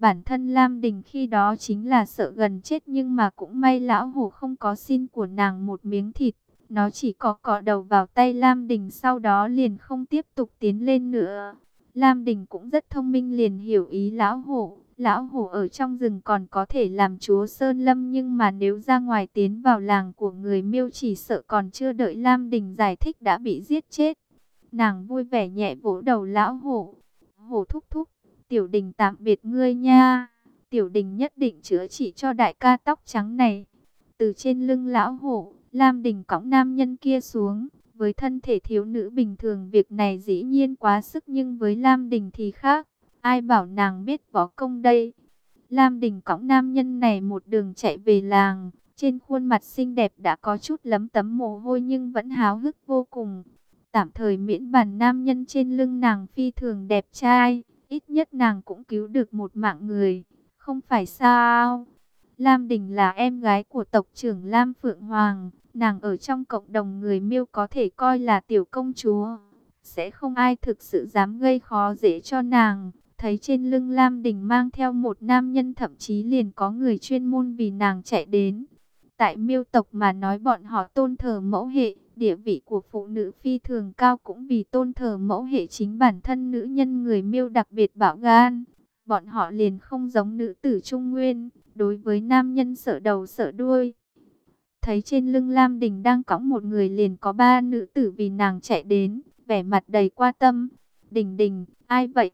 Bản thân Lam Đình khi đó chính là sợ gần chết nhưng mà cũng may lão hổ không có xin của nàng một miếng thịt. Nó chỉ có cọ đầu vào tay Lam Đình sau đó liền không tiếp tục tiến lên nữa. Lam Đình cũng rất thông minh liền hiểu ý lão hổ. Lão hổ ở trong rừng còn có thể làm chúa Sơn Lâm nhưng mà nếu ra ngoài tiến vào làng của người miêu chỉ sợ còn chưa đợi Lam Đình giải thích đã bị giết chết. Nàng vui vẻ nhẹ vỗ đầu lão hổ. Hổ thúc thúc, tiểu đình tạm biệt ngươi nha. Tiểu đình nhất định chữa trị cho đại ca tóc trắng này. Từ trên lưng lão hổ, Lam Đình cõng nam nhân kia xuống. Với thân thể thiếu nữ bình thường việc này dĩ nhiên quá sức nhưng với Lam Đình thì khác. Ai bảo nàng biết võ công đây? Lam Đình cõng nam nhân này một đường chạy về làng. Trên khuôn mặt xinh đẹp đã có chút lấm tấm mồ hôi nhưng vẫn háo hức vô cùng. Tạm thời miễn bàn nam nhân trên lưng nàng phi thường đẹp trai. Ít nhất nàng cũng cứu được một mạng người. Không phải sao? Lam Đình là em gái của tộc trưởng Lam Phượng Hoàng. Nàng ở trong cộng đồng người miêu có thể coi là tiểu công chúa. Sẽ không ai thực sự dám gây khó dễ cho nàng. Thấy trên lưng Lam Đình mang theo một nam nhân thậm chí liền có người chuyên môn vì nàng chạy đến. Tại miêu tộc mà nói bọn họ tôn thờ mẫu hệ, địa vị của phụ nữ phi thường cao cũng vì tôn thờ mẫu hệ chính bản thân nữ nhân người miêu đặc biệt bạo gan. Bọn họ liền không giống nữ tử trung nguyên, đối với nam nhân sợ đầu sợ đuôi. Thấy trên lưng Lam Đình đang cõng một người liền có ba nữ tử vì nàng chạy đến, vẻ mặt đầy qua tâm. Đình đình, ai vậy?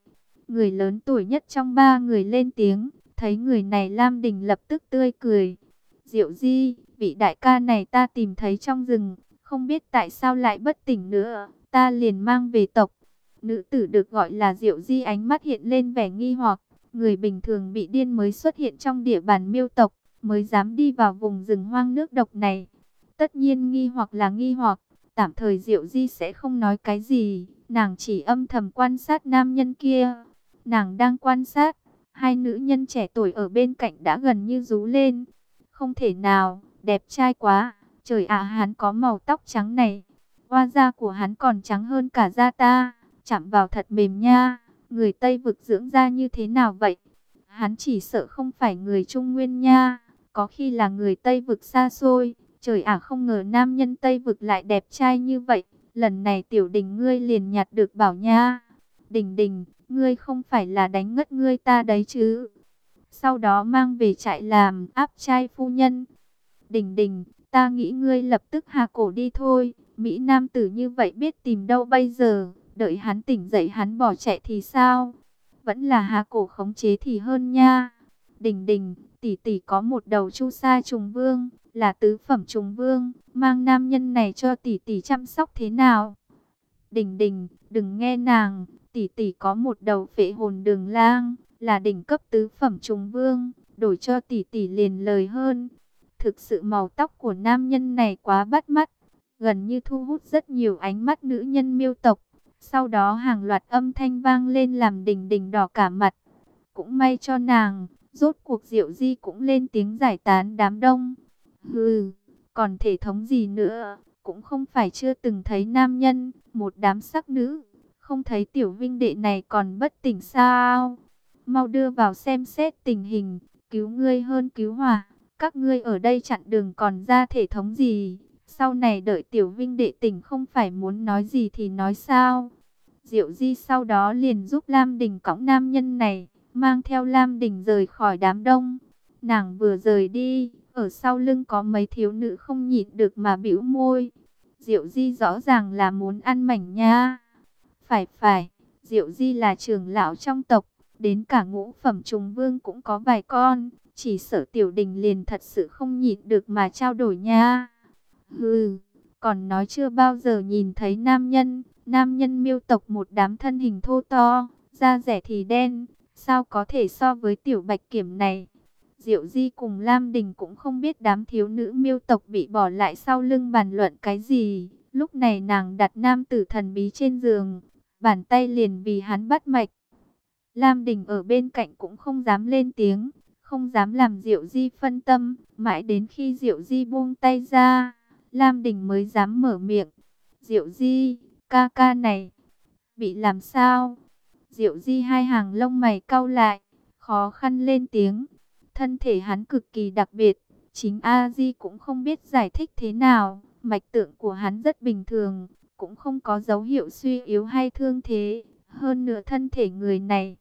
Người lớn tuổi nhất trong ba người lên tiếng, thấy người này Lam Đình lập tức tươi cười. Diệu Di, vị đại ca này ta tìm thấy trong rừng, không biết tại sao lại bất tỉnh nữa, ta liền mang về tộc. Nữ tử được gọi là Diệu Di ánh mắt hiện lên vẻ nghi hoặc, người bình thường bị điên mới xuất hiện trong địa bàn miêu tộc, mới dám đi vào vùng rừng hoang nước độc này. Tất nhiên nghi hoặc là nghi hoặc, tạm thời Diệu Di sẽ không nói cái gì, nàng chỉ âm thầm quan sát nam nhân kia. Nàng đang quan sát, hai nữ nhân trẻ tuổi ở bên cạnh đã gần như rú lên. Không thể nào, đẹp trai quá, trời ạ hắn có màu tóc trắng này. Hoa da của hắn còn trắng hơn cả da ta, chạm vào thật mềm nha. Người Tây vực dưỡng da như thế nào vậy? Hắn chỉ sợ không phải người Trung Nguyên nha, có khi là người Tây vực xa xôi. Trời ạ không ngờ nam nhân Tây vực lại đẹp trai như vậy. Lần này tiểu đình ngươi liền nhặt được bảo nha. Đình đình, ngươi không phải là đánh ngất ngươi ta đấy chứ. Sau đó mang về trại làm áp trai phu nhân. Đình đình, ta nghĩ ngươi lập tức hạ cổ đi thôi. Mỹ Nam tử như vậy biết tìm đâu bây giờ. Đợi hắn tỉnh dậy hắn bỏ chạy thì sao? Vẫn là hạ cổ khống chế thì hơn nha. Đình đình, tỷ tỷ có một đầu chu sa trùng vương, là tứ phẩm trùng vương. Mang nam nhân này cho tỷ tỷ chăm sóc thế nào? Đình đình, đừng nghe nàng, tỷ tỷ có một đầu phệ hồn đường lang, là đỉnh cấp tứ phẩm trùng vương, đổi cho tỷ tỷ liền lời hơn. Thực sự màu tóc của nam nhân này quá bắt mắt, gần như thu hút rất nhiều ánh mắt nữ nhân miêu tộc. Sau đó hàng loạt âm thanh vang lên làm đình đình đỏ cả mặt. Cũng may cho nàng, rốt cuộc diệu di cũng lên tiếng giải tán đám đông. Hừ, còn thể thống gì nữa, cũng không phải chưa từng thấy nam nhân, một đám sắc nữ. Không thấy tiểu vinh đệ này còn bất tỉnh sao? Mau đưa vào xem xét tình hình, cứu ngươi hơn cứu hỏa. Các ngươi ở đây chặn đường còn ra thể thống gì? Sau này đợi tiểu vinh đệ tỉnh không phải muốn nói gì thì nói sao? Diệu Di sau đó liền giúp Lam Đình cõng nam nhân này, mang theo Lam Đình rời khỏi đám đông. Nàng vừa rời đi, ở sau lưng có mấy thiếu nữ không nhịn được mà bĩu môi. Diệu Di rõ ràng là muốn ăn mảnh nha. Phải phải, Diệu Di là trưởng lão trong tộc, đến cả ngũ phẩm trùng vương cũng có vài con, chỉ sợ tiểu đình liền thật sự không nhịn được mà trao đổi nha. Hừ, còn nói chưa bao giờ nhìn thấy nam nhân, nam nhân miêu tộc một đám thân hình thô to, da rẻ thì đen, sao có thể so với tiểu bạch kiểm này. Diệu Di cùng Lam Đình cũng không biết đám thiếu nữ miêu tộc bị bỏ lại sau lưng bàn luận cái gì. Lúc này nàng đặt nam tử thần bí trên giường, bàn tay liền vì hắn bắt mạch. Lam Đình ở bên cạnh cũng không dám lên tiếng, không dám làm Diệu Di phân tâm, mãi đến khi Diệu Di buông tay ra, Lam Đình mới dám mở miệng. Diệu Di, ca ca này, bị làm sao? Diệu Di hai hàng lông mày cau lại, khó khăn lên tiếng. Thân thể hắn cực kỳ đặc biệt, chính A-di cũng không biết giải thích thế nào. Mạch tượng của hắn rất bình thường, cũng không có dấu hiệu suy yếu hay thương thế. Hơn nữa thân thể người này,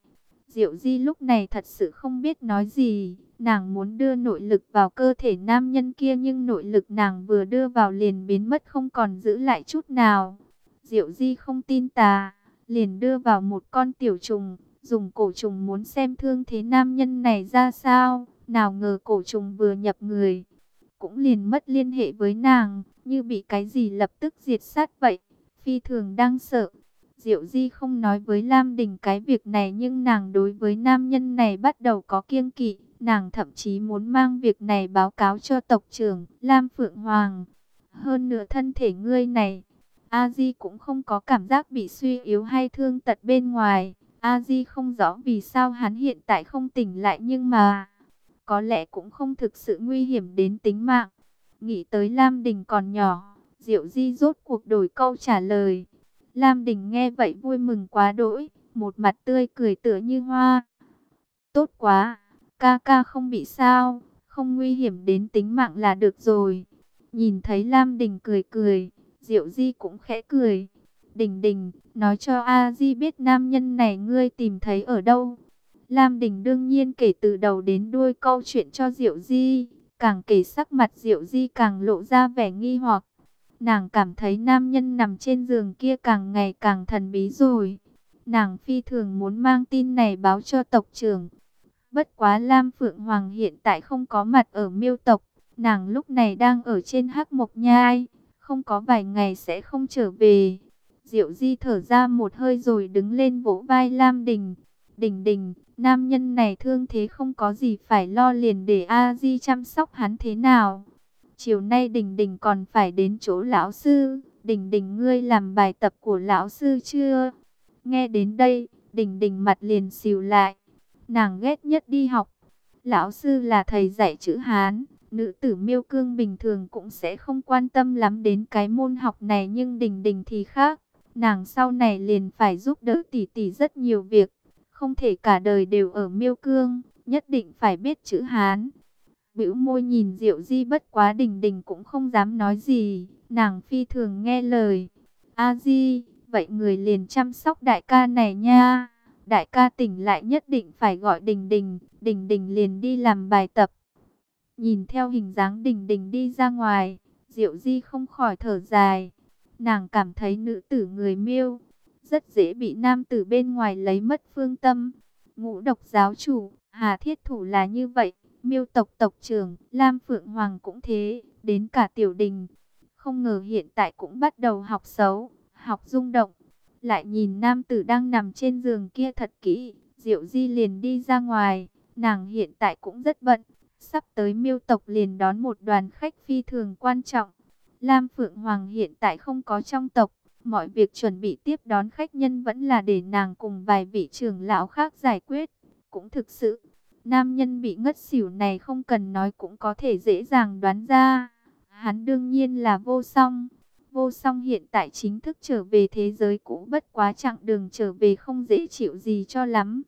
Diệu Di lúc này thật sự không biết nói gì. Nàng muốn đưa nội lực vào cơ thể nam nhân kia nhưng nội lực nàng vừa đưa vào liền biến mất không còn giữ lại chút nào. Diệu Di không tin tà, liền đưa vào một con tiểu trùng, dùng cổ trùng muốn xem thương thế nam nhân này ra sao. Nào ngờ cổ trùng vừa nhập người, cũng liền mất liên hệ với nàng, như bị cái gì lập tức diệt sát vậy. Phi thường đang sợ. Diệu Di không nói với Lam Đình cái việc này nhưng nàng đối với nam nhân này bắt đầu có kiêng kỵ. Nàng thậm chí muốn mang việc này báo cáo cho tộc trưởng Lam Phượng Hoàng. Hơn nữa thân thể ngươi này, A Di cũng không có cảm giác bị suy yếu hay thương tật bên ngoài. A Di không rõ vì sao hắn hiện tại không tỉnh lại nhưng mà có lẽ cũng không thực sự nguy hiểm đến tính mạng. Nghĩ tới Lam Đình còn nhỏ, Diệu Di rốt cuộc đổi câu trả lời. Lam Đình nghe vậy vui mừng quá đỗi, một mặt tươi cười tựa như hoa. Tốt quá, ca ca không bị sao, không nguy hiểm đến tính mạng là được rồi. Nhìn thấy Lam Đình cười cười, Diệu Di cũng khẽ cười. Đình Đình, nói cho A Di biết nam nhân này ngươi tìm thấy ở đâu. Lam Đình đương nhiên kể từ đầu đến đuôi câu chuyện cho Diệu Di, càng kể sắc mặt Diệu Di càng lộ ra vẻ nghi hoặc. Nàng cảm thấy nam nhân nằm trên giường kia càng ngày càng thần bí rồi. Nàng phi thường muốn mang tin này báo cho tộc trưởng. Bất quá Lam Phượng Hoàng hiện tại không có mặt ở miêu tộc. Nàng lúc này đang ở trên hắc mộc nhai. Không có vài ngày sẽ không trở về. Diệu Di thở ra một hơi rồi đứng lên vỗ vai Lam Đình. Đình đình, nam nhân này thương thế không có gì phải lo liền để A-di chăm sóc hắn thế nào. Chiều nay Đình Đình còn phải đến chỗ lão sư. Đình Đình ngươi làm bài tập của lão sư chưa? Nghe đến đây, Đình Đình mặt liền xìu lại. Nàng ghét nhất đi học. Lão sư là thầy dạy chữ Hán. Nữ tử miêu cương bình thường cũng sẽ không quan tâm lắm đến cái môn học này nhưng Đình Đình thì khác. Nàng sau này liền phải giúp đỡ tỷ tỷ rất nhiều việc. Không thể cả đời đều ở miêu cương, nhất định phải biết chữ Hán bĩu môi nhìn Diệu Di bất quá đình đình cũng không dám nói gì, nàng phi thường nghe lời. A Di, vậy người liền chăm sóc đại ca này nha. Đại ca tỉnh lại nhất định phải gọi đình đình, đình đình liền đi làm bài tập. Nhìn theo hình dáng đình đình đi ra ngoài, Diệu Di không khỏi thở dài. Nàng cảm thấy nữ tử người miêu, rất dễ bị nam tử bên ngoài lấy mất phương tâm. Ngũ độc giáo chủ, Hà Thiết Thủ là như vậy. Miêu tộc tộc trưởng, Lam Phượng Hoàng cũng thế, đến cả tiểu đình. Không ngờ hiện tại cũng bắt đầu học xấu, học rung động. Lại nhìn nam tử đang nằm trên giường kia thật kỹ, Diệu Di liền đi ra ngoài. Nàng hiện tại cũng rất bận, sắp tới miêu tộc liền đón một đoàn khách phi thường quan trọng. Lam Phượng Hoàng hiện tại không có trong tộc, mọi việc chuẩn bị tiếp đón khách nhân vẫn là để nàng cùng vài vị trưởng lão khác giải quyết. Cũng thực sự, Nam nhân bị ngất xỉu này không cần nói cũng có thể dễ dàng đoán ra. Hắn đương nhiên là vô song. Vô song hiện tại chính thức trở về thế giới cũ bất quá chặng đường trở về không dễ chịu gì cho lắm.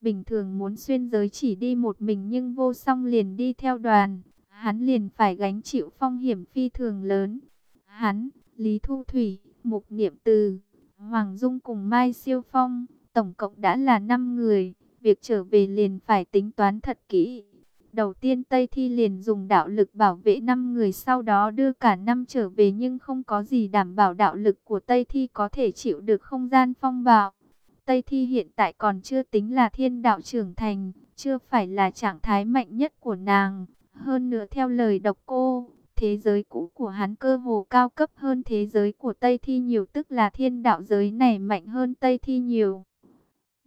Bình thường muốn xuyên giới chỉ đi một mình nhưng vô song liền đi theo đoàn. Hắn liền phải gánh chịu phong hiểm phi thường lớn. Hắn, Lý Thu Thủy, Mục Niệm Từ, Hoàng Dung cùng Mai Siêu Phong, tổng cộng đã là 5 người. Việc trở về liền phải tính toán thật kỹ. Đầu tiên Tây Thi liền dùng đạo lực bảo vệ 5 người sau đó đưa cả năm trở về nhưng không có gì đảm bảo đạo lực của Tây Thi có thể chịu được không gian phong bạo. Tây Thi hiện tại còn chưa tính là thiên đạo trưởng thành, chưa phải là trạng thái mạnh nhất của nàng. Hơn nữa theo lời độc cô, thế giới cũ của hắn cơ hồ cao cấp hơn thế giới của Tây Thi nhiều tức là thiên đạo giới này mạnh hơn Tây Thi nhiều.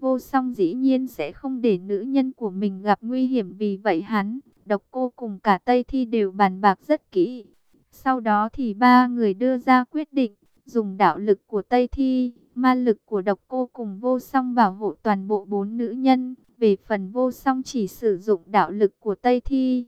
Vô song dĩ nhiên sẽ không để nữ nhân của mình gặp nguy hiểm vì vậy hắn, độc cô cùng cả Tây Thi đều bàn bạc rất kỹ. Sau đó thì ba người đưa ra quyết định, dùng đạo lực của Tây Thi, ma lực của độc cô cùng vô song bảo hộ toàn bộ bốn nữ nhân. Về phần vô song chỉ sử dụng đạo lực của Tây Thi.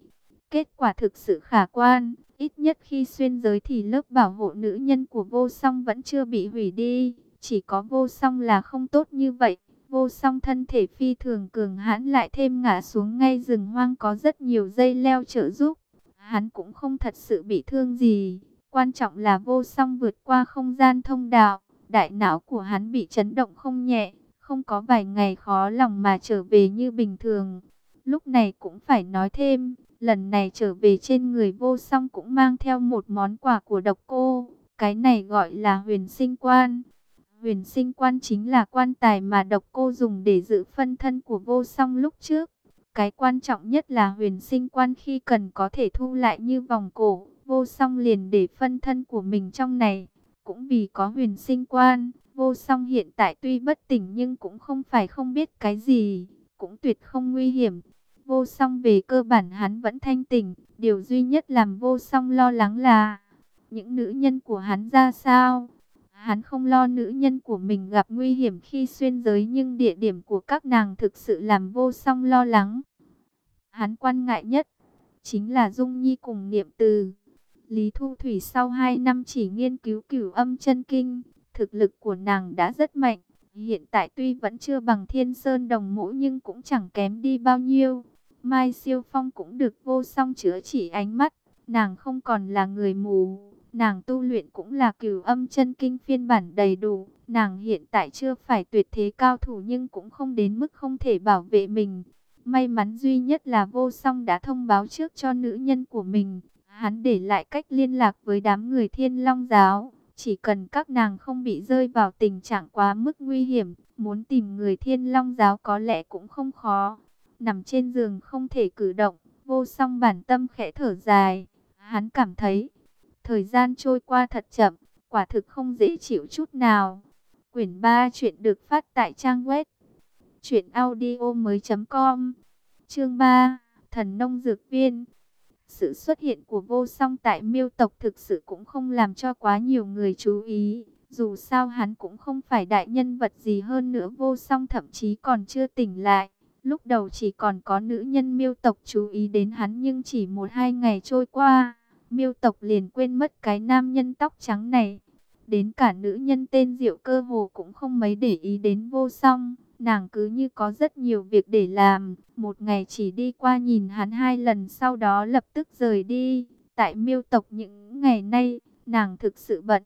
Kết quả thực sự khả quan, ít nhất khi xuyên giới thì lớp bảo hộ nữ nhân của vô song vẫn chưa bị hủy đi. Chỉ có vô song là không tốt như vậy. Vô song thân thể phi thường cường hãn lại thêm ngã xuống ngay rừng hoang có rất nhiều dây leo trợ giúp. Hắn cũng không thật sự bị thương gì. Quan trọng là vô song vượt qua không gian thông đạo. Đại não của hắn bị chấn động không nhẹ. Không có vài ngày khó lòng mà trở về như bình thường. Lúc này cũng phải nói thêm. Lần này trở về trên người vô song cũng mang theo một món quà của độc cô. Cái này gọi là huyền sinh quan. Huyền sinh quan chính là quan tài mà độc cô dùng để giữ phân thân của vô song lúc trước. Cái quan trọng nhất là huyền sinh quan khi cần có thể thu lại như vòng cổ. Vô song liền để phân thân của mình trong này. Cũng vì có huyền sinh quan, vô song hiện tại tuy bất tỉnh nhưng cũng không phải không biết cái gì. Cũng tuyệt không nguy hiểm. Vô song về cơ bản hắn vẫn thanh tỉnh. Điều duy nhất làm vô song lo lắng là những nữ nhân của hắn ra sao. Hắn không lo nữ nhân của mình gặp nguy hiểm khi xuyên giới nhưng địa điểm của các nàng thực sự làm vô song lo lắng. Hắn quan ngại nhất chính là Dung Nhi cùng niệm từ. Lý Thu Thủy sau 2 năm chỉ nghiên cứu cửu âm chân kinh, thực lực của nàng đã rất mạnh. Hiện tại tuy vẫn chưa bằng thiên sơn đồng mũ nhưng cũng chẳng kém đi bao nhiêu. Mai Siêu Phong cũng được vô song chữa chỉ ánh mắt, nàng không còn là người mù Nàng tu luyện cũng là cửu âm chân kinh phiên bản đầy đủ. Nàng hiện tại chưa phải tuyệt thế cao thủ nhưng cũng không đến mức không thể bảo vệ mình. May mắn duy nhất là vô song đã thông báo trước cho nữ nhân của mình. Hắn để lại cách liên lạc với đám người thiên long giáo. Chỉ cần các nàng không bị rơi vào tình trạng quá mức nguy hiểm, muốn tìm người thiên long giáo có lẽ cũng không khó. Nằm trên giường không thể cử động, vô song bản tâm khẽ thở dài. Hắn cảm thấy Thời gian trôi qua thật chậm, quả thực không dễ chịu chút nào. Quyển 3 chuyện được phát tại trang web truyệnaudiomoi.com. Chương 3: Thần nông dược viên. Sự xuất hiện của Vô Song tại Miêu tộc thực sự cũng không làm cho quá nhiều người chú ý. Dù sao hắn cũng không phải đại nhân vật gì hơn nữa, Vô Song thậm chí còn chưa tỉnh lại. Lúc đầu chỉ còn có nữ nhân Miêu tộc chú ý đến hắn nhưng chỉ một hai ngày trôi qua, miêu tộc liền quên mất cái nam nhân tóc trắng này. Đến cả nữ nhân tên Diệu cơ hồ cũng không mấy để ý đến vô song. Nàng cứ như có rất nhiều việc để làm. Một ngày chỉ đi qua nhìn hắn hai lần sau đó lập tức rời đi. Tại miêu tộc những ngày nay, nàng thực sự bận.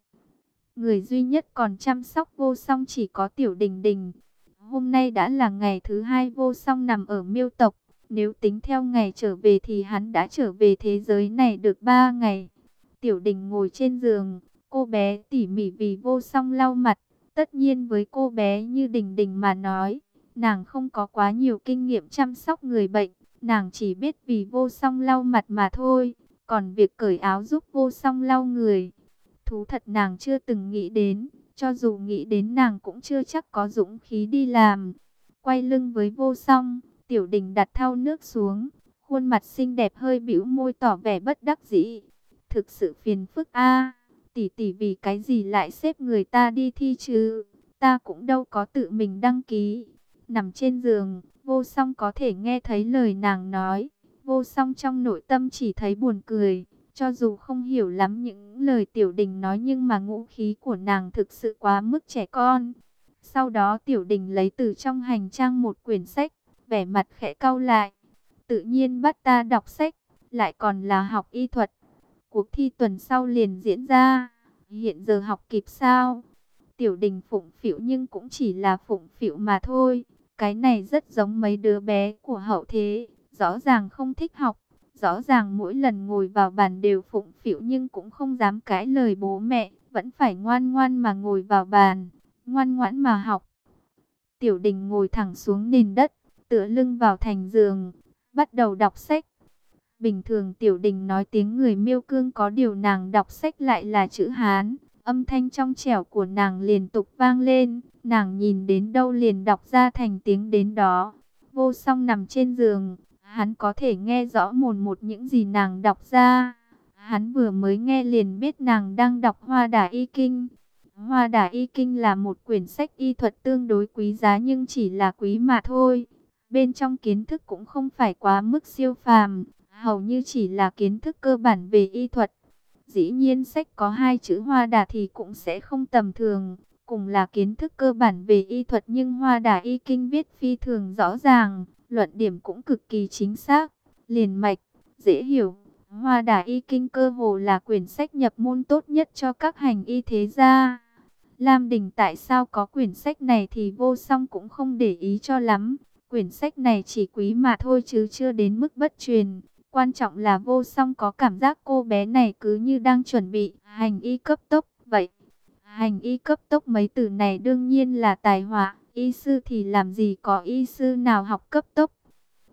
Người duy nhất còn chăm sóc vô song chỉ có tiểu đình đình. Hôm nay đã là ngày thứ hai vô song nằm ở miêu tộc. Nếu tính theo ngày trở về thì hắn đã trở về thế giới này được 3 ngày. Tiểu đình ngồi trên giường, cô bé tỉ mỉ vì vô song lau mặt. Tất nhiên với cô bé như đình đình mà nói, nàng không có quá nhiều kinh nghiệm chăm sóc người bệnh. Nàng chỉ biết vì vô song lau mặt mà thôi. Còn việc cởi áo giúp vô song lau người, thú thật nàng chưa từng nghĩ đến. Cho dù nghĩ đến nàng cũng chưa chắc có dũng khí đi làm. Quay lưng với vô song Tiểu đình đặt thau nước xuống, khuôn mặt xinh đẹp hơi bĩu môi tỏ vẻ bất đắc dĩ. Thực sự phiền phức a tỷ tỷ vì cái gì lại xếp người ta đi thi chứ? Ta cũng đâu có tự mình đăng ký. Nằm trên giường, vô song có thể nghe thấy lời nàng nói. Vô song trong nội tâm chỉ thấy buồn cười. Cho dù không hiểu lắm những lời tiểu đình nói nhưng mà ngũ khí của nàng thực sự quá mức trẻ con. Sau đó tiểu đình lấy từ trong hành trang một quyển sách, vẻ mặt khẽ cau lại. Tự nhiên bắt ta đọc sách, lại còn là học y thuật. Cuộc thi tuần sau liền diễn ra, hiện giờ học kịp sao? Tiểu đình phụng phịu nhưng cũng chỉ là phụng phịu mà thôi. Cái này rất giống mấy đứa bé của hậu thế, rõ ràng không thích học. Rõ ràng mỗi lần ngồi vào bàn đều phụng phịu nhưng cũng không dám cãi lời bố mẹ, vẫn phải ngoan ngoan mà ngồi vào bàn, ngoan ngoãn mà học. Tiểu đình ngồi thẳng xuống nền đất, tựa lưng vào thành giường, bắt đầu đọc sách. Bình thường tiểu đình nói tiếng người miêu cương có điều nàng đọc sách lại là chữ Hán. Âm thanh trong trẻo của nàng liên tục vang lên, nàng nhìn đến đâu liền đọc ra thành tiếng đến đó. Vô song nằm trên giường, hắn có thể nghe rõ mồn một những gì nàng đọc ra. Hắn vừa mới nghe liền biết nàng đang đọc Hoa Đà Y Kinh. Hoa Đà Y Kinh là một quyển sách y thuật tương đối quý giá nhưng chỉ là quý mà thôi. Bên trong kiến thức cũng không phải quá mức siêu phàm, hầu như chỉ là kiến thức cơ bản về y thuật. Dĩ nhiên sách có hai chữ hoa đà thì cũng sẽ không tầm thường. cùng là kiến thức cơ bản về y thuật nhưng Hoa Đà Y Kinh viết phi thường rõ ràng, luận điểm cũng cực kỳ chính xác, liền mạch, dễ hiểu. Hoa Đà Y Kinh cơ hồ là quyển sách nhập môn tốt nhất cho các hành y thế gia. Lam Đình tại sao có quyển sách này thì vô song cũng không để ý cho lắm. Quyển sách này chỉ quý mà thôi chứ chưa đến mức bất truyền. Quan trọng là vô song có cảm giác cô bé này cứ như đang chuẩn bị hành y cấp tốc vậy. Hành y cấp tốc mấy từ này đương nhiên là tài họa. Y sư thì làm gì có y sư nào học cấp tốc.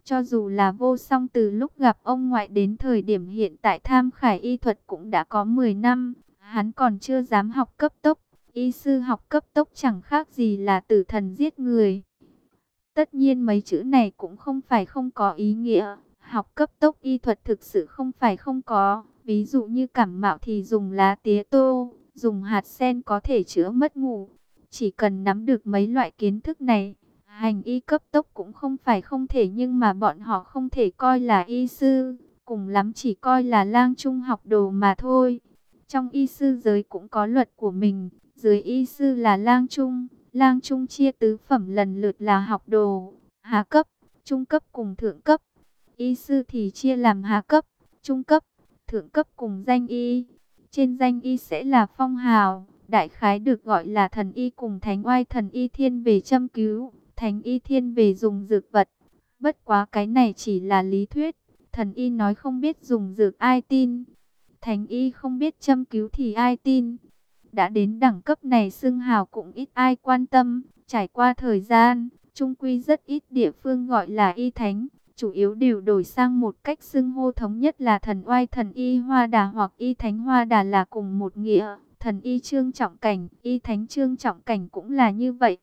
Cho dù là vô song từ lúc gặp ông ngoại đến thời điểm hiện tại tham khải y thuật cũng đã có 10 năm. Hắn còn chưa dám học cấp tốc. Y sư học cấp tốc chẳng khác gì là tử thần giết người. Tất nhiên mấy chữ này cũng không phải không có ý nghĩa. Học cấp tốc y thuật thực sự không phải không có. Ví dụ như cảm mạo thì dùng lá tía tô, dùng hạt sen có thể chữa mất ngủ. Chỉ cần nắm được mấy loại kiến thức này, hành y cấp tốc cũng không phải không thể nhưng mà bọn họ không thể coi là y sư, cùng lắm chỉ coi là lang trung học đồ mà thôi. Trong y sư giới cũng có luật của mình, dưới y sư là lang trung, lang trung chia tứ phẩm lần lượt là học đồ, hạ cấp, trung cấp cùng thượng cấp. Y sư thì chia làm hạ cấp, trung cấp, thượng cấp cùng danh y. Trên danh y sẽ là phong hào, đại khái được gọi là thần y cùng thánh oai thần y thiên về châm cứu, thánh y thiên về dùng dược vật. Bất quá cái này chỉ là lý thuyết, thần y nói không biết dùng dược ai tin. Thánh y không biết châm cứu thì ai tin. Đã đến đẳng cấp này xưng hào cũng ít ai quan tâm, trải qua thời gian, trung quy rất ít địa phương gọi là y thánh, chủ yếu đều đổi sang một cách xưng hô thống nhất là thần oai thần y hoa đà hoặc y thánh hoa đà là cùng một nghĩa, thần y trương trọng cảnh, y thánh trương trọng cảnh cũng là như vậy.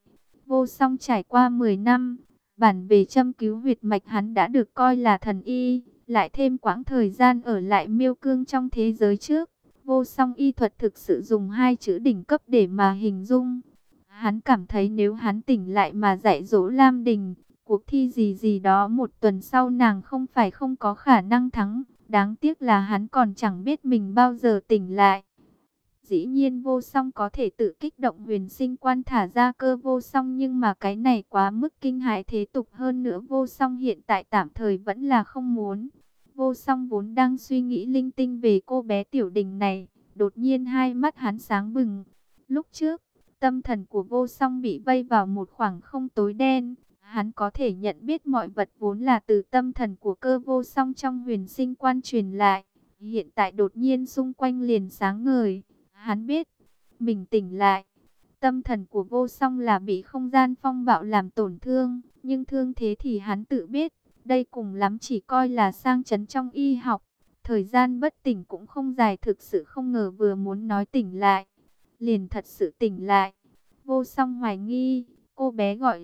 Vô song trải qua 10 năm, bản về châm cứu huyệt mạch hắn đã được coi là thần y, lại thêm quãng thời gian ở lại miêu cương trong thế giới trước Vô song y thuật thực sự dùng hai chữ đỉnh cấp để mà hình dung. Hắn cảm thấy nếu hắn tỉnh lại mà dạy dỗ Lam Đình, cuộc thi gì gì đó một tuần sau nàng không phải không có khả năng thắng. Đáng tiếc là hắn còn chẳng biết mình bao giờ tỉnh lại. Dĩ nhiên vô song có thể tự kích động huyền sinh quan thả ra cơ vô song nhưng mà cái này quá mức kinh hại thế tục hơn nữa vô song hiện tại tạm thời vẫn là không muốn. Vô song vốn đang suy nghĩ linh tinh về cô bé tiểu đình này, đột nhiên hai mắt hắn sáng bừng. Lúc trước, tâm thần của vô song bị vây vào một khoảng không tối đen. Hắn có thể nhận biết mọi vật vốn là từ tâm thần của cơ vô song trong huyền sinh quan truyền lại. Hiện tại đột nhiên xung quanh liền sáng ngời. Hắn biết, mình tỉnh lại. Tâm thần của vô song là bị không gian phong bạo làm tổn thương. Nhưng thương thế thì hắn tự biết. Đây cùng lắm chỉ coi là sang chấn trong y học. Thời gian bất tỉnh cũng không dài thực sự không ngờ vừa muốn nói tỉnh lại. Liền thật sự tỉnh lại. Vô song hoài nghi, cô bé gọi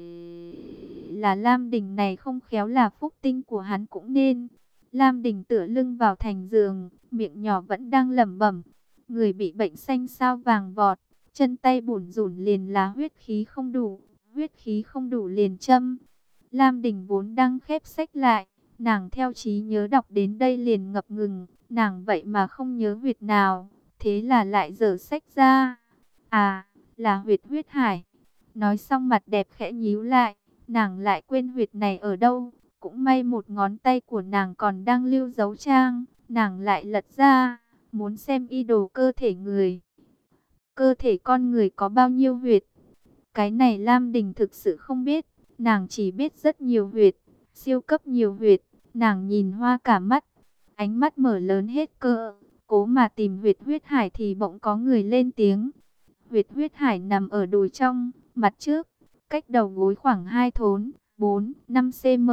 là Lam Đình này không khéo là phúc tinh của hắn cũng nên. Lam Đình tựa lưng vào thành giường, miệng nhỏ vẫn đang lẩm bẩm. Người bị bệnh xanh sao vàng vọt, chân tay bủn rủn liền là huyết khí không đủ, huyết khí không đủ liền châm. Lam Đình vốn đang khép sách lại, nàng theo trí nhớ đọc đến đây liền ngập ngừng, nàng vậy mà không nhớ huyệt nào, thế là lại dở sách ra. À, là huyệt huyết hải. Nói xong mặt đẹp khẽ nhíu lại, nàng lại quên huyệt này ở đâu, cũng may một ngón tay của nàng còn đang lưu dấu trang, nàng lại lật ra, muốn xem y đồ cơ thể người. Cơ thể con người có bao nhiêu huyệt? Cái này Lam Đình thực sự không biết. Nàng chỉ biết rất nhiều huyệt, siêu cấp nhiều huyệt. Nàng nhìn hoa cả mắt, ánh mắt mở lớn hết cơ. Cố mà tìm huyệt huyết hải thì bỗng có người lên tiếng. Huyệt huyết hải nằm ở đùi trong, mặt trước, cách đầu gối khoảng 2 thốn, 4, 5 cm.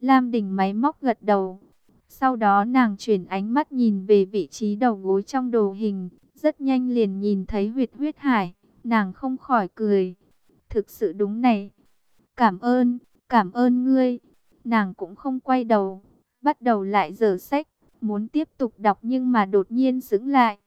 Lam đỉnh máy móc gật đầu. Sau đó nàng chuyển ánh mắt nhìn về vị trí đầu gối trong đồ hình. Rất nhanh liền nhìn thấy huyệt huyết hải. Nàng không khỏi cười. Thực sự đúng này. Cảm ơn, cảm ơn ngươi. Nàng cũng không quay đầu, bắt đầu lại dở sách, muốn tiếp tục đọc nhưng mà đột nhiên sững lại.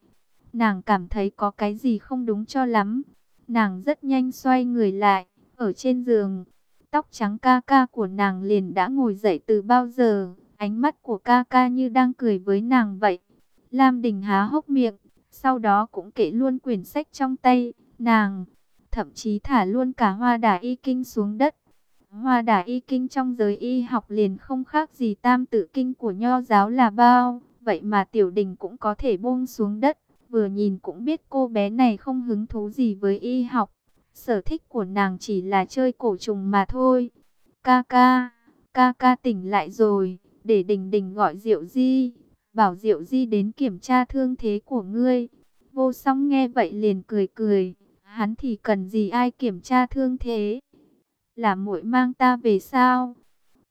Nàng cảm thấy có cái gì không đúng cho lắm. Nàng rất nhanh xoay người lại, ở trên giường. Tóc trắng ca ca của nàng liền đã ngồi dậy từ bao giờ. Ánh mắt của ca ca như đang cười với nàng vậy. Lam Đình há hốc miệng, sau đó cũng kể luôn quyển sách trong tay. Nàng, thậm chí thả luôn cả hoa đà y kinh xuống đất. Hoa đà y kinh trong giới y học liền không khác gì tam tự kinh của nho giáo là bao, vậy mà tiểu đình cũng có thể buông xuống đất, vừa nhìn cũng biết cô bé này không hứng thú gì với y học. Sở thích của nàng chỉ là chơi cổ trùng mà thôi. Ca ca, ca ca tỉnh lại rồi, để đình đình gọi Diệu Di, bảo Diệu Di đến kiểm tra thương thế của ngươi. Vô song nghe vậy liền cười cười, hắn thì cần gì ai kiểm tra thương thế. Là muội mang ta về sao?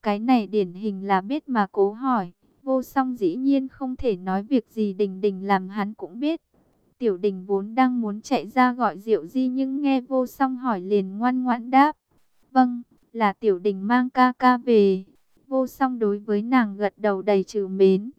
Cái này điển hình là biết mà cố hỏi. Vô song dĩ nhiên không thể nói việc gì đình đình làm hắn cũng biết. Tiểu đình vốn đang muốn chạy ra gọi Diệu Di nhưng nghe vô song hỏi liền ngoan ngoãn đáp. Vâng, là tiểu đình mang ca ca về. Vô song đối với nàng gật đầu đầy trừ mến.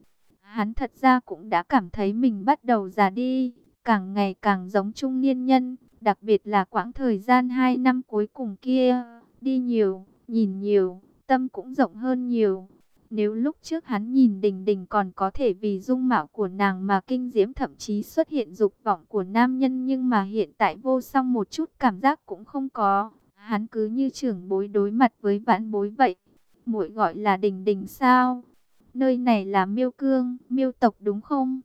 Hắn thật ra cũng đã cảm thấy mình bắt đầu già đi, càng ngày càng giống trung niên nhân, đặc biệt là quãng thời gian 2 năm cuối cùng kia, đi nhiều, nhìn nhiều, tâm cũng rộng hơn nhiều. Nếu lúc trước hắn nhìn Đình Đình còn có thể vì dung mạo của nàng mà kinh diễm thậm chí xuất hiện dục vọng của nam nhân nhưng mà hiện tại vô song một chút cảm giác cũng không có. Hắn cứ như trưởng bối đối mặt với vãn bối vậy. muội gọi là Đình Đình sao? Nơi này là miêu cương, miêu tộc đúng không?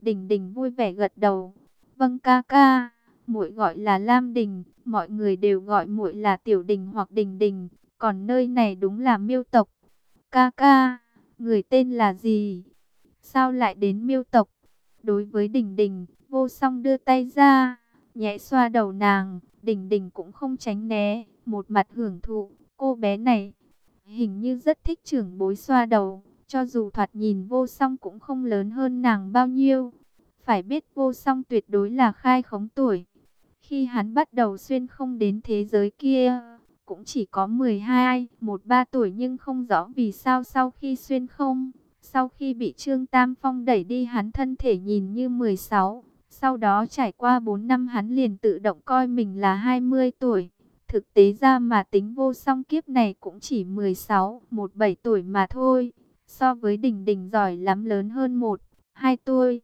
Đình Đình vui vẻ gật đầu. Vâng ca ca, muội gọi là Lam Đình, mọi người đều gọi muội là Tiểu Đình hoặc Đình Đình, còn nơi này đúng là miêu tộc. Ca ca, người tên là gì? Sao lại đến miêu tộc? Đối với Đình Đình, vô song đưa tay ra, nhẹ xoa đầu nàng, Đình Đình cũng không tránh né, một mặt hưởng thụ, cô bé này hình như rất thích trưởng bối xoa đầu, cho dù thoạt nhìn vô song cũng không lớn hơn nàng bao nhiêu. Phải biết vô song tuyệt đối là khai khống tuổi. Khi hắn bắt đầu xuyên không đến thế giới kia, cũng chỉ có 12, 13 tuổi nhưng không rõ vì sao sau khi xuyên không. Sau khi bị Trương Tam Phong đẩy đi hắn thân thể nhìn như 16. Sau đó trải qua 4 năm hắn liền tự động coi mình là 20 tuổi. Thực tế ra mà tính vô song kiếp này cũng chỉ 16, 17 tuổi mà thôi. So với đỉnh đỉnh giỏi lắm lớn hơn 1, 2 tuổi.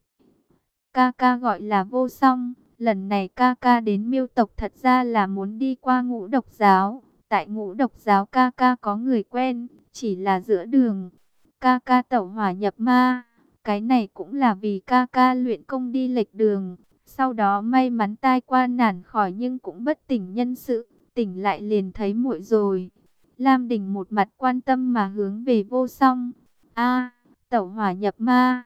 Ca ca gọi là vô song. Lần này ca ca đến miêu tộc thật ra là muốn đi qua ngũ độc giáo. Tại ngũ độc giáo ca ca có người quen, chỉ là giữa đường. Ca ca tẩu hỏa nhập ma. Cái này cũng là vì ca ca luyện công đi lệch đường. Sau đó may mắn tai qua nản khỏi nhưng cũng bất tỉnh nhân sự. Tỉnh lại liền thấy muội rồi. Lam Đình một mặt quan tâm mà hướng về vô song. a tẩu hỏa nhập ma.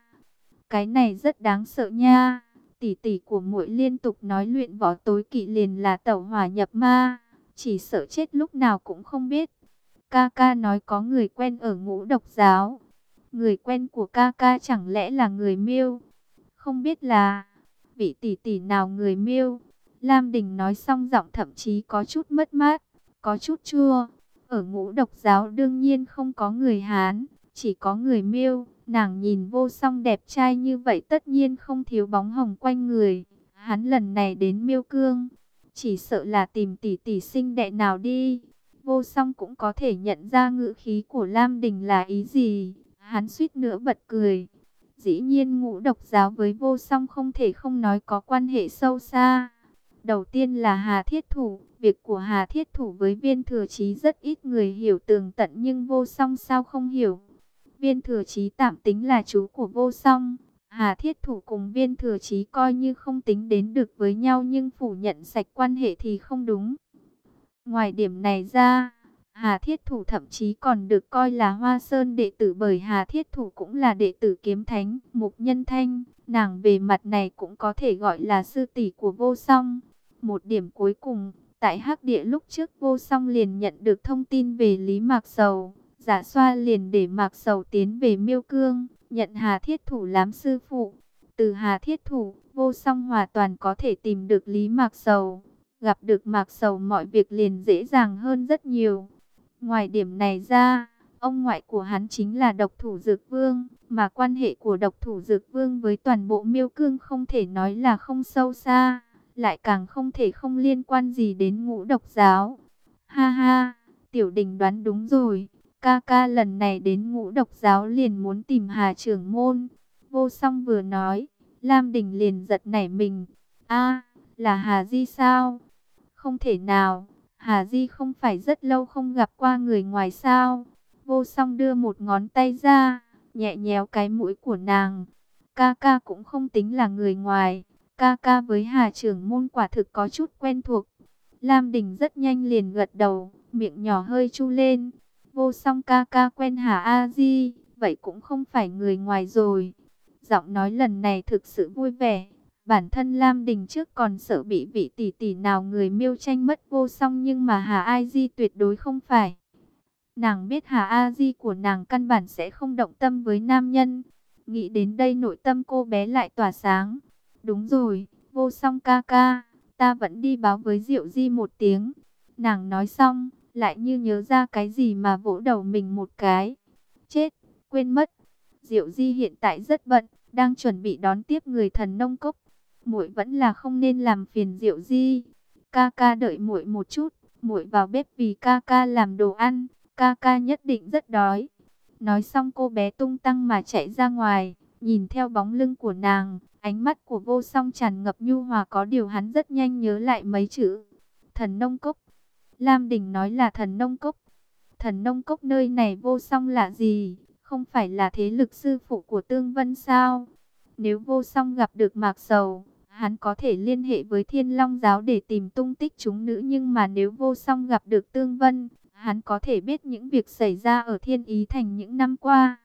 Cái này rất đáng sợ nha. Tỷ tỷ của muội liên tục nói luyện võ tối kỵ liền là tẩu hỏa nhập ma. Chỉ sợ chết lúc nào cũng không biết. Ca ca nói có người quen ở ngũ độc giáo. Người quen của ca ca chẳng lẽ là người miêu? Không biết là vị tỷ tỷ nào người miêu? Lam Đình nói xong giọng thậm chí có chút mất mát, có chút chua. Ở ngũ độc giáo đương nhiên không có người Hán, chỉ có người miêu. Nàng nhìn vô song đẹp trai như vậy tất nhiên không thiếu bóng hồng quanh người. Hắn lần này đến miêu cương, chỉ sợ là tìm tỷ tỷ sinh đệ nào đi. Vô song cũng có thể nhận ra ngữ khí của Lam Đình là ý gì. Hắn suýt nữa bật cười. Dĩ nhiên ngũ độc giáo với vô song không thể không nói có quan hệ sâu xa. Đầu tiên là Hà Thiết Thủ. Việc của Hà Thiết Thủ với viên thừa chí rất ít người hiểu tường tận nhưng vô song sao không hiểu. Viên thừa chí tạm tính là chú của vô song. Hà Thiết Thủ cùng viên thừa chí coi như không tính đến được với nhau nhưng phủ nhận sạch quan hệ thì không đúng. Ngoài điểm này ra, Hà Thiết Thủ thậm chí còn được coi là Hoa Sơn đệ tử bởi Hà Thiết Thủ cũng là đệ tử kiếm thánh, Mục Nhân Thanh. Nàng về mặt này cũng có thể gọi là sư tỷ của vô song. Một điểm cuối cùng, tại Hắc Địa lúc trước vô song liền nhận được thông tin về Lý Mạc Sầu. Giả xoa liền để Mạc Sầu tiến về Miêu Cương, nhận Hà Thiết Thủ làm sư phụ. Từ Hà Thiết Thủ, vô song Hòa toàn có thể tìm được Lý Mạc Sầu. Gặp được Mạc Sầu mọi việc liền dễ dàng hơn rất nhiều. Ngoài điểm này ra, ông ngoại của hắn chính là độc thủ Dược Vương, mà quan hệ của độc thủ Dược Vương với toàn bộ miêu cương không thể nói là không sâu xa, lại càng không thể không liên quan gì đến ngũ độc giáo. Ha ha, tiểu đình đoán đúng rồi, ca ca lần này đến ngũ độc giáo liền muốn tìm Hà trưởng môn. Vô song vừa nói, Lam Đình liền giật nảy mình, a là Hà Di sao? Không thể nào, Hà Di không phải rất lâu không gặp qua người ngoài sao? Vô song đưa một ngón tay ra, nhẹ nhéo cái mũi của nàng. Ca ca cũng không tính là người ngoài, ca ca với Hà trưởng môn quả thực có chút quen thuộc. Lam Đình rất nhanh liền gật đầu, miệng nhỏ hơi chu lên. Vô song ca ca quen Hà A Di, vậy cũng không phải người ngoài rồi. Giọng nói lần này thực sự vui vẻ. Bản thân Lam Đình trước còn sợ bị vị tỷ tỷ nào người miêu tranh mất vô song nhưng mà Hà A Di tuyệt đối không phải. Nàng biết Hà A Di của nàng căn bản sẽ không động tâm với nam nhân. Nghĩ đến đây nội tâm cô bé lại tỏa sáng. Đúng rồi, vô song ca ca, ta vẫn đi báo với Diệu Di một tiếng. Nàng nói xong, lại như nhớ ra cái gì mà vỗ đầu mình một cái. Chết, quên mất. Diệu Di hiện tại rất bận, đang chuẩn bị đón tiếp người thần nông cốc. Muội vẫn là không nên làm phiền Diệu Di. Ca ca đợi muội một chút, muội vào bếp vì ca ca làm đồ ăn, ca ca nhất định rất đói. Nói xong cô bé tung tăng mà chạy ra ngoài, nhìn theo bóng lưng của nàng, ánh mắt của vô song tràn ngập nhu hòa có điều hắn rất nhanh nhớ lại mấy chữ. Thần nông cốc. Lam Đình nói là thần nông cốc. Thần nông cốc nơi này vô song là gì? Không phải là thế lực sư phụ của Tương Vân sao? Nếu vô song gặp được Mạc Sầu, hắn có thể liên hệ với Thiên Long Giáo để tìm tung tích chúng nữ. Nhưng mà nếu vô song gặp được Tương Vân, hắn có thể biết những việc xảy ra ở Thiên Ý Thành những năm qua.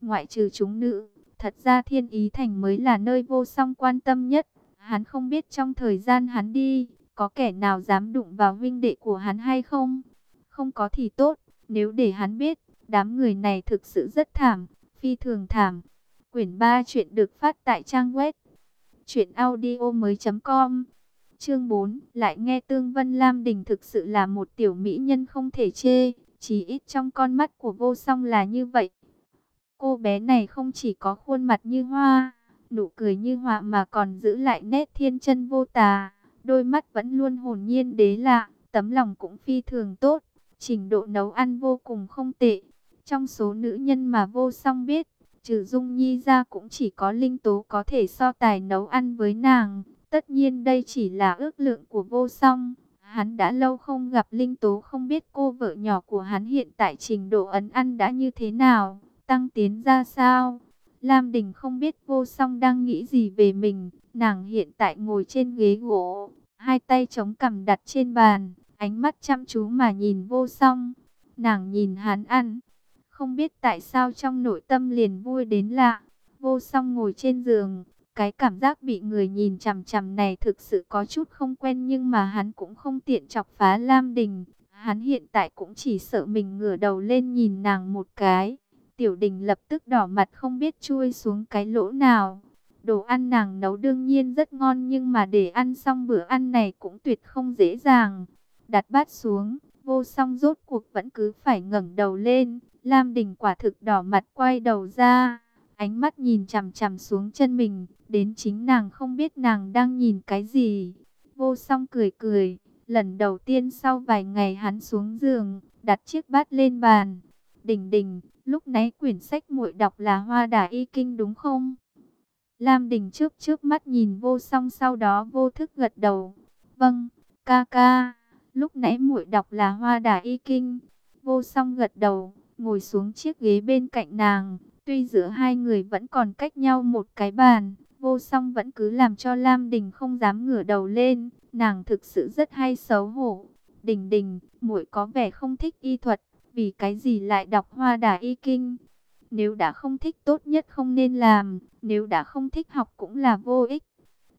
Ngoại trừ chúng nữ, thật ra Thiên Ý Thành mới là nơi vô song quan tâm nhất. Hắn không biết trong thời gian hắn đi, có kẻ nào dám đụng vào vinh đệ của hắn hay không? Không có thì tốt, nếu để hắn biết, đám người này thực sự rất thảm, phi thường thảm. Quyển 3 chuyện được phát tại trang web truyệnaudiomoi.com. Chương 4, lại nghe Tương Vân Lam Đình thực sự là một tiểu mỹ nhân không thể chê, chỉ ít trong con mắt của Vô Song là như vậy. Cô bé này không chỉ có khuôn mặt như hoa, nụ cười như họa mà còn giữ lại nét thiên chân vô tà, đôi mắt vẫn luôn hồn nhiên đế lạ, tấm lòng cũng phi thường tốt, trình độ nấu ăn vô cùng không tệ. Trong số nữ nhân mà Vô Song biết, Trừ Dung Nhi ra cũng chỉ có Linh Tố có thể so tài nấu ăn với nàng. Tất nhiên đây chỉ là ước lượng của vô song. Hắn đã lâu không gặp Linh Tố không biết cô vợ nhỏ của hắn hiện tại trình độ ấn ăn đã như thế nào, tăng tiến ra sao. Lam Đình không biết vô song đang nghĩ gì về mình, nàng hiện tại ngồi trên ghế gỗ, hai tay chống cằm đặt trên bàn, ánh mắt chăm chú mà nhìn vô song. Nàng nhìn hắn ăn, không biết tại sao trong nội tâm liền vui đến lạ. Vô song ngồi trên giường, cái cảm giác bị người nhìn chằm chằm này thực sự có chút không quen nhưng mà hắn cũng không tiện chọc phá Lam Đình. Hắn hiện tại cũng chỉ sợ mình ngửa đầu lên nhìn nàng một cái. Tiểu đình lập tức đỏ mặt không biết chui xuống cái lỗ nào. Đồ ăn nàng nấu đương nhiên rất ngon nhưng mà để ăn xong bữa ăn này cũng tuyệt không dễ dàng. Đặt bát xuống, vô song rốt cuộc vẫn cứ phải ngẩng đầu lên. Lam Đình quả thực đỏ mặt quay đầu ra, ánh mắt nhìn chằm chằm xuống chân mình, đến chính nàng không biết nàng đang nhìn cái gì. Vô song cười cười, lần đầu tiên sau vài ngày hắn xuống giường, đặt chiếc bát lên bàn. Đình đình, lúc nãy quyển sách muội đọc là Hoa Đà Y Kinh đúng không? Lam Đình trước trước mắt nhìn vô song sau đó vô thức gật đầu. Vâng, ca ca, lúc nãy muội đọc là Hoa Đà Y Kinh. Vô song gật đầu, ngồi xuống chiếc ghế bên cạnh nàng. Tuy giữa hai người vẫn còn cách nhau một cái bàn, vô song vẫn cứ làm cho Lam Đình không dám ngửa đầu lên. Nàng thực sự rất hay xấu hổ. Đình đình, muội có vẻ không thích y thuật, vì cái gì lại đọc hoa đà y kinh. Nếu đã không thích tốt nhất không nên làm, nếu đã không thích học cũng là vô ích.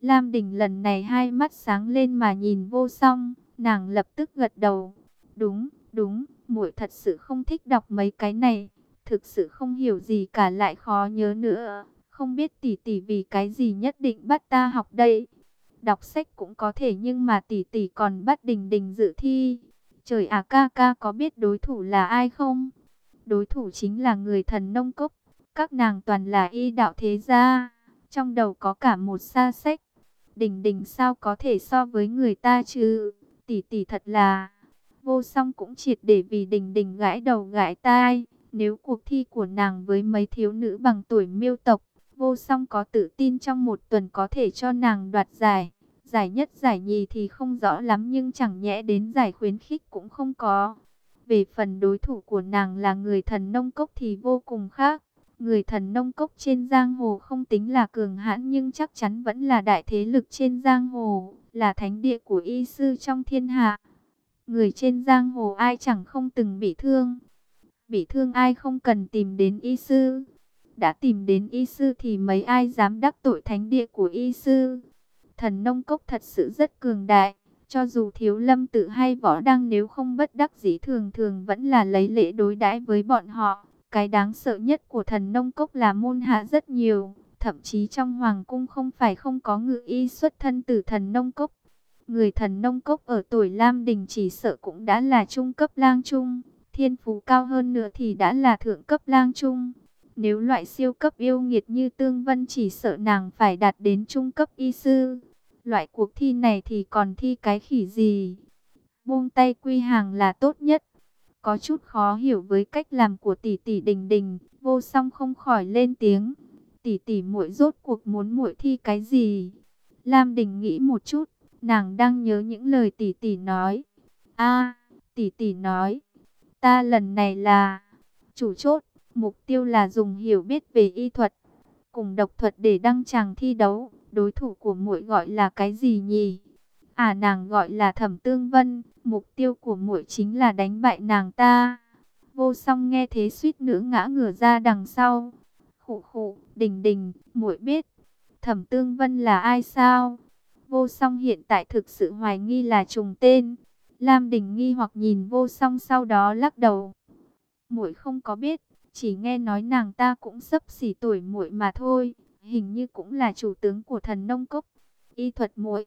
Lam Đình lần này hai mắt sáng lên mà nhìn vô song, nàng lập tức gật đầu. Đúng, đúng, muội thật sự không thích đọc mấy cái này, thực sự không hiểu gì cả lại khó nhớ nữa, không biết tỷ tỷ vì cái gì nhất định bắt ta học đây. Đọc sách cũng có thể nhưng mà tỷ tỷ còn bắt Đình Đình dự thi. Trời à ca ca có biết đối thủ là ai không? Đối thủ chính là người thần nông cốc, các nàng toàn là y đạo thế gia, trong đầu có cả một xa sách. đỉnh đỉnh sao có thể so với người ta chứ? Tỷ tỷ thật là Vô song cũng triệt để vì đỉnh đỉnh gãi đầu gãi tai. Nếu cuộc thi của nàng với mấy thiếu nữ bằng tuổi miêu tộc, vô song có tự tin trong một tuần có thể cho nàng đoạt giải. Giải nhất giải nhì thì không rõ lắm nhưng chẳng nhẽ đến giải khuyến khích cũng không có. Về phần đối thủ của nàng là người thần nông cốc thì vô cùng khác. Người thần nông cốc trên giang hồ không tính là cường hãn nhưng chắc chắn vẫn là đại thế lực trên giang hồ, là thánh địa của y sư trong thiên hạ. Người trên giang hồ ai chẳng không từng bị thương. Bị thương ai không cần tìm đến y sư. Đã tìm đến y sư thì mấy ai dám đắc tội thánh địa của y sư. Thần nông cốc thật sự rất cường đại. Cho dù thiếu lâm tự hay võ đăng nếu không bất đắc dĩ thường thường vẫn là lấy lễ đối đãi với bọn họ. Cái đáng sợ nhất của thần nông cốc là môn hạ rất nhiều. Thậm chí trong hoàng cung không phải không có ngự y xuất thân từ thần nông cốc. Người thần nông cốc ở tuổi Lam Đình chỉ sợ cũng đã là trung cấp lang trung. Thiên phú cao hơn nữa thì đã là thượng cấp lang trung. Nếu loại siêu cấp yêu nghiệt như Tương Vân chỉ sợ nàng phải đạt đến trung cấp y sư. Loại cuộc thi này thì còn thi cái khỉ gì? Buông tay quy hàng là tốt nhất. Có chút khó hiểu với cách làm của tỷ tỷ đình đình, vô song không khỏi lên tiếng. Tỷ tỷ muội rốt cuộc muốn muội thi cái gì? Lam Đình nghĩ một chút, nàng đang nhớ những lời tỷ tỷ nói. A, tỷ tỷ nói, ta lần này là chủ chốt, mục tiêu là dùng hiểu biết về y thuật cùng độc thuật để đăng tràng thi đấu. Đối thủ của muội gọi là cái gì nhỉ? À nàng gọi là Thẩm Tương Vân, mục tiêu của muội chính là đánh bại nàng ta. Vô Song nghe thế suýt nữa ngã ngửa ra đằng sau. Khụ khụ, Đình Đình, muội biết Thẩm Tương Vân là ai sao? Vô Song hiện tại thực sự hoài nghi là trùng tên. Lam Đình nghi hoặc nhìn Vô Song sau đó lắc đầu. Muội không có biết, chỉ nghe nói nàng ta cũng sắp xỉ tuổi muội mà thôi hình như cũng là chủ tướng của thần nông cốc. Y thuật muội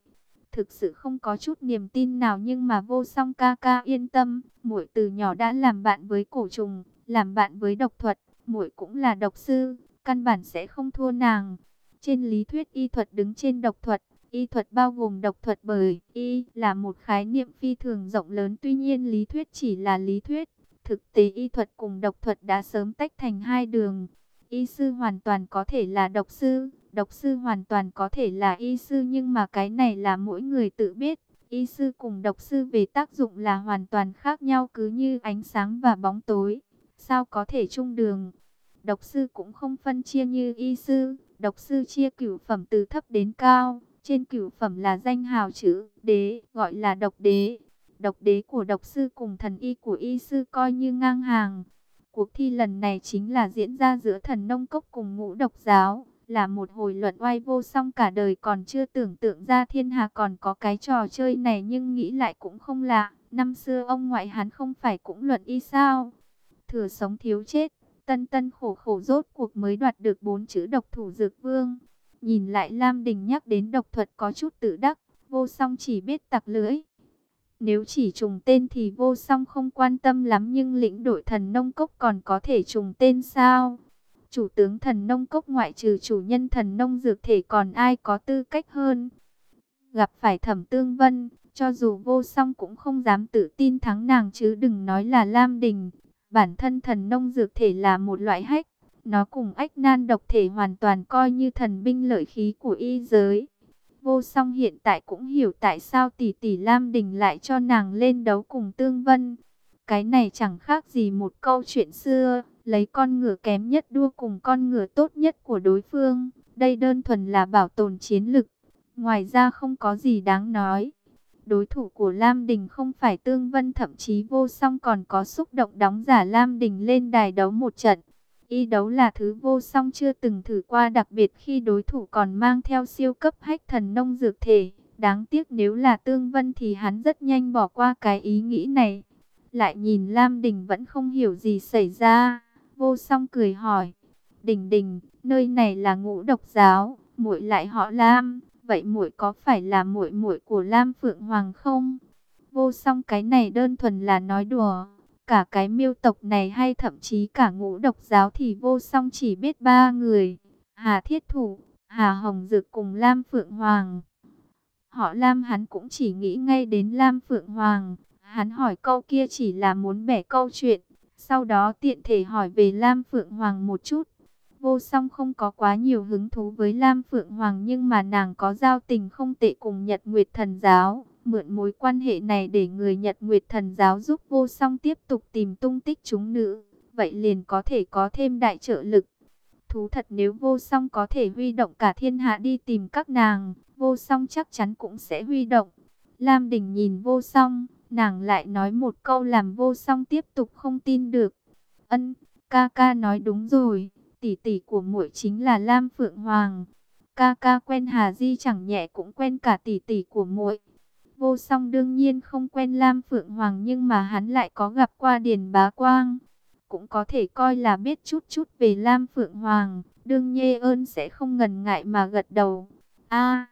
thực sự không có chút niềm tin nào nhưng mà vô song ca ca yên tâm, muội từ nhỏ đã làm bạn với cổ trùng, làm bạn với độc thuật, muội cũng là độc sư, căn bản sẽ không thua nàng. Trên lý thuyết y thuật đứng trên độc thuật, y thuật bao gồm độc thuật bởi y là một khái niệm phi thường rộng lớn tuy nhiên lý thuyết chỉ là lý thuyết. Thực tế y thuật cùng độc thuật đã sớm tách thành hai đường. Y sư hoàn toàn có thể là độc sư, độc sư hoàn toàn có thể là y sư nhưng mà cái này là mỗi người tự biết. Y sư cùng độc sư về tác dụng là hoàn toàn khác nhau cứ như ánh sáng và bóng tối. Sao có thể chung đường? Độc sư cũng không phân chia như y sư, độc sư chia cửu phẩm từ thấp đến cao. Trên cửu phẩm là danh hào chữ đế, gọi là độc đế. Độc đế của độc sư cùng thần y của y sư coi như ngang hàng. Cuộc thi lần này chính là diễn ra giữa thần nông cốc cùng ngũ độc giáo, là một hồi luận oai vô song cả đời còn chưa tưởng tượng ra thiên hà còn có cái trò chơi này nhưng nghĩ lại cũng không lạ. Năm xưa ông ngoại hắn không phải cũng luận y sao? Thừa sống thiếu chết, tân tân khổ khổ rốt cuộc mới đoạt được bốn chữ độc thủ dược vương. Nhìn lại Lam Đình nhắc đến độc thuật có chút tự đắc, vô song chỉ biết tặc lưỡi. Nếu chỉ trùng tên thì vô song không quan tâm lắm nhưng lĩnh đội thần nông cốc còn có thể trùng tên sao? Chủ tướng thần nông cốc ngoại trừ chủ nhân thần nông dược thể còn ai có tư cách hơn? Gặp phải thẩm tương vân, cho dù vô song cũng không dám tự tin thắng nàng chứ đừng nói là Lam Đình. Bản thân thần nông dược thể là một loại hách, nó cùng ách nan độc thể hoàn toàn coi như thần binh lợi khí của y giới. Vô song hiện tại cũng hiểu tại sao tỷ tỷ Lam Đình lại cho nàng lên đấu cùng Tương Vân. Cái này chẳng khác gì một câu chuyện xưa, lấy con ngựa kém nhất đua cùng con ngựa tốt nhất của đối phương. Đây đơn thuần là bảo tồn chiến lực, ngoài ra không có gì đáng nói. Đối thủ của Lam Đình không phải Tương Vân thậm chí vô song còn có xúc động đóng giả Lam Đình lên đài đấu một trận. Y đấu là thứ vô song chưa từng thử qua đặc biệt khi đối thủ còn mang theo siêu cấp hách thần nông dược thể. Đáng tiếc nếu là Tương Vân thì hắn rất nhanh bỏ qua cái ý nghĩ này. Lại nhìn Lam Đình vẫn không hiểu gì xảy ra. Vô song cười hỏi. Đình Đình, nơi này là ngũ độc giáo, muội lại họ Lam. Vậy muội có phải là muội muội của Lam Phượng Hoàng không? Vô song cái này đơn thuần là nói đùa cả cái miêu tộc này hay thậm chí cả ngũ độc giáo thì vô song chỉ biết ba người. Hà Thiết Thủ, Hà Hồng Dược cùng Lam Phượng Hoàng. Họ Lam hắn cũng chỉ nghĩ ngay đến Lam Phượng Hoàng. Hắn hỏi câu kia chỉ là muốn bẻ câu chuyện. Sau đó tiện thể hỏi về Lam Phượng Hoàng một chút. Vô song không có quá nhiều hứng thú với Lam Phượng Hoàng nhưng mà nàng có giao tình không tệ cùng Nhật Nguyệt Thần Giáo. Mượn mối quan hệ này để người Nhật Nguyệt Thần Giáo giúp vô song tiếp tục tìm tung tích chúng nữ. Vậy liền có thể có thêm đại trợ lực. Thú thật nếu vô song có thể huy động cả thiên hạ đi tìm các nàng, vô song chắc chắn cũng sẽ huy động. Lam Đình nhìn vô song, nàng lại nói một câu làm vô song tiếp tục không tin được. Ân, ca ca nói đúng rồi tỷ tỷ của muội chính là Lam Phượng Hoàng. Ca ca quen Hà Di chẳng nhẹ cũng quen cả tỷ tỷ của muội. Vô song đương nhiên không quen Lam Phượng Hoàng nhưng mà hắn lại có gặp qua Điền Bá Quang. Cũng có thể coi là biết chút chút về Lam Phượng Hoàng. Đương nhê ơn sẽ không ngần ngại mà gật đầu. a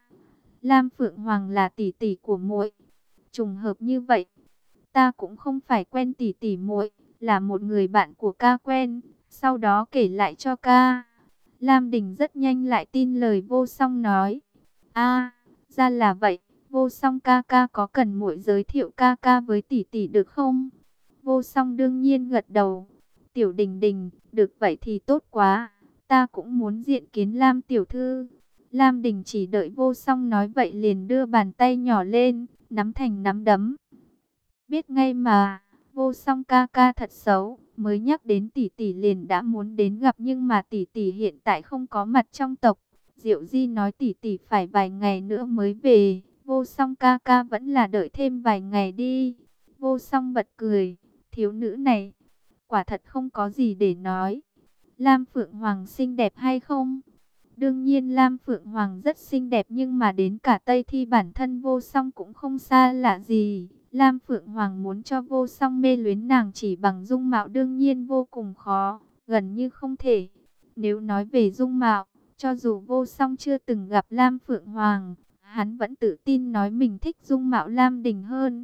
Lam Phượng Hoàng là tỷ tỷ của muội. Trùng hợp như vậy. Ta cũng không phải quen tỷ tỷ muội, là một người bạn của ca quen sau đó kể lại cho ca. Lam Đình rất nhanh lại tin lời vô song nói. a ra là vậy, vô song ca ca có cần muội giới thiệu ca ca với tỷ tỷ được không? Vô song đương nhiên gật đầu. Tiểu đình đình, được vậy thì tốt quá. Ta cũng muốn diện kiến Lam tiểu thư. Lam đình chỉ đợi vô song nói vậy liền đưa bàn tay nhỏ lên, nắm thành nắm đấm. Biết ngay mà, vô song ca ca thật xấu, mới nhắc đến tỷ tỷ liền đã muốn đến gặp nhưng mà tỷ tỷ hiện tại không có mặt trong tộc. Diệu Di nói tỷ tỷ phải vài ngày nữa mới về, vô song ca ca vẫn là đợi thêm vài ngày đi. Vô song bật cười, thiếu nữ này, quả thật không có gì để nói. Lam Phượng Hoàng xinh đẹp hay không? Đương nhiên Lam Phượng Hoàng rất xinh đẹp nhưng mà đến cả Tây Thi bản thân vô song cũng không xa lạ gì. Lam Phượng Hoàng muốn cho vô song mê luyến nàng chỉ bằng dung mạo đương nhiên vô cùng khó, gần như không thể. Nếu nói về dung mạo, cho dù vô song chưa từng gặp Lam Phượng Hoàng, hắn vẫn tự tin nói mình thích dung mạo Lam Đình hơn.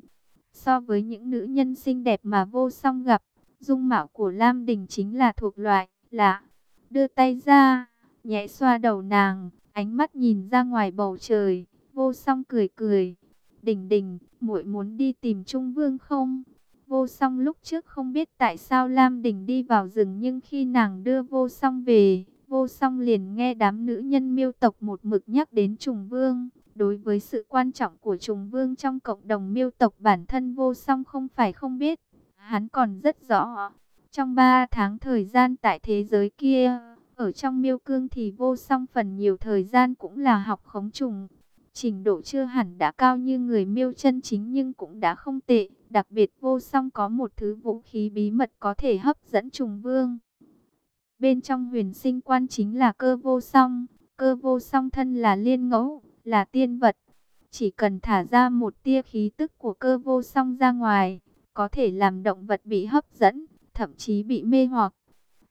So với những nữ nhân xinh đẹp mà vô song gặp, dung mạo của Lam Đình chính là thuộc loại lạ. Đưa tay ra, nhẹ xoa đầu nàng, ánh mắt nhìn ra ngoài bầu trời, vô song cười cười. Đình đình, muội muốn đi tìm Trung Vương không? Vô song lúc trước không biết tại sao Lam Đình đi vào rừng nhưng khi nàng đưa vô song về, vô song liền nghe đám nữ nhân miêu tộc một mực nhắc đến Trùng Vương. Đối với sự quan trọng của Trùng Vương trong cộng đồng miêu tộc bản thân vô song không phải không biết, hắn còn rất rõ. Trong 3 tháng thời gian tại thế giới kia, ở trong miêu cương thì vô song phần nhiều thời gian cũng là học khống trùng. Trình độ chưa hẳn đã cao như người miêu chân chính nhưng cũng đã không tệ. Đặc biệt vô song có một thứ vũ khí bí mật có thể hấp dẫn trùng vương. Bên trong huyền sinh quan chính là cơ vô song. Cơ vô song thân là liên ngẫu, là tiên vật. Chỉ cần thả ra một tia khí tức của cơ vô song ra ngoài, có thể làm động vật bị hấp dẫn, thậm chí bị mê hoặc.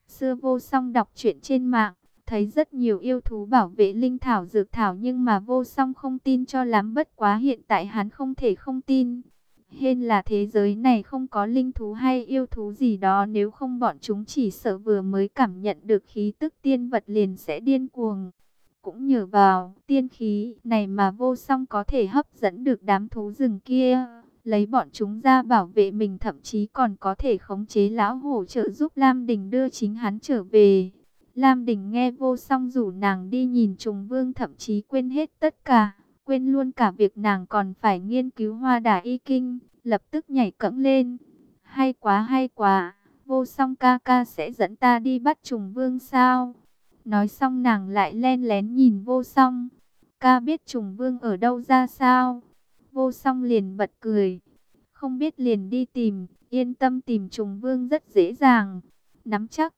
Xưa vô song đọc truyện trên mạng, thấy rất nhiều yêu thú bảo vệ linh thảo dược thảo nhưng mà vô song không tin cho lắm bất quá hiện tại hắn không thể không tin. Hên là thế giới này không có linh thú hay yêu thú gì đó nếu không bọn chúng chỉ sợ vừa mới cảm nhận được khí tức tiên vật liền sẽ điên cuồng. Cũng nhờ vào tiên khí này mà vô song có thể hấp dẫn được đám thú rừng kia, lấy bọn chúng ra bảo vệ mình thậm chí còn có thể khống chế lão hổ trợ giúp Lam Đình đưa chính hắn trở về. Lam Đình nghe vô song rủ nàng đi nhìn trùng vương thậm chí quên hết tất cả, quên luôn cả việc nàng còn phải nghiên cứu hoa đà y kinh, lập tức nhảy cẫng lên. Hay quá hay quá, vô song ca ca sẽ dẫn ta đi bắt trùng vương sao? Nói xong nàng lại len lén nhìn vô song, ca biết trùng vương ở đâu ra sao? Vô song liền bật cười, không biết liền đi tìm, yên tâm tìm trùng vương rất dễ dàng, nắm chắc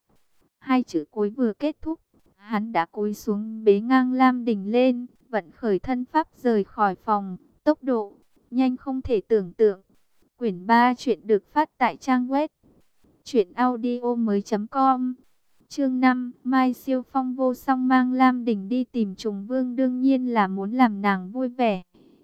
Hai chữ cuối vừa kết thúc, hắn đã cúi xuống bế ngang Lam Đình lên, vận khởi thân pháp rời khỏi phòng, tốc độ nhanh không thể tưởng tượng. Quyển 3 chuyện được phát tại trang web truyệnaudiomoi.com. Chương 5, Mai Siêu Phong vô song mang Lam đỉnh đi tìm Trùng Vương đương nhiên là muốn làm nàng vui vẻ.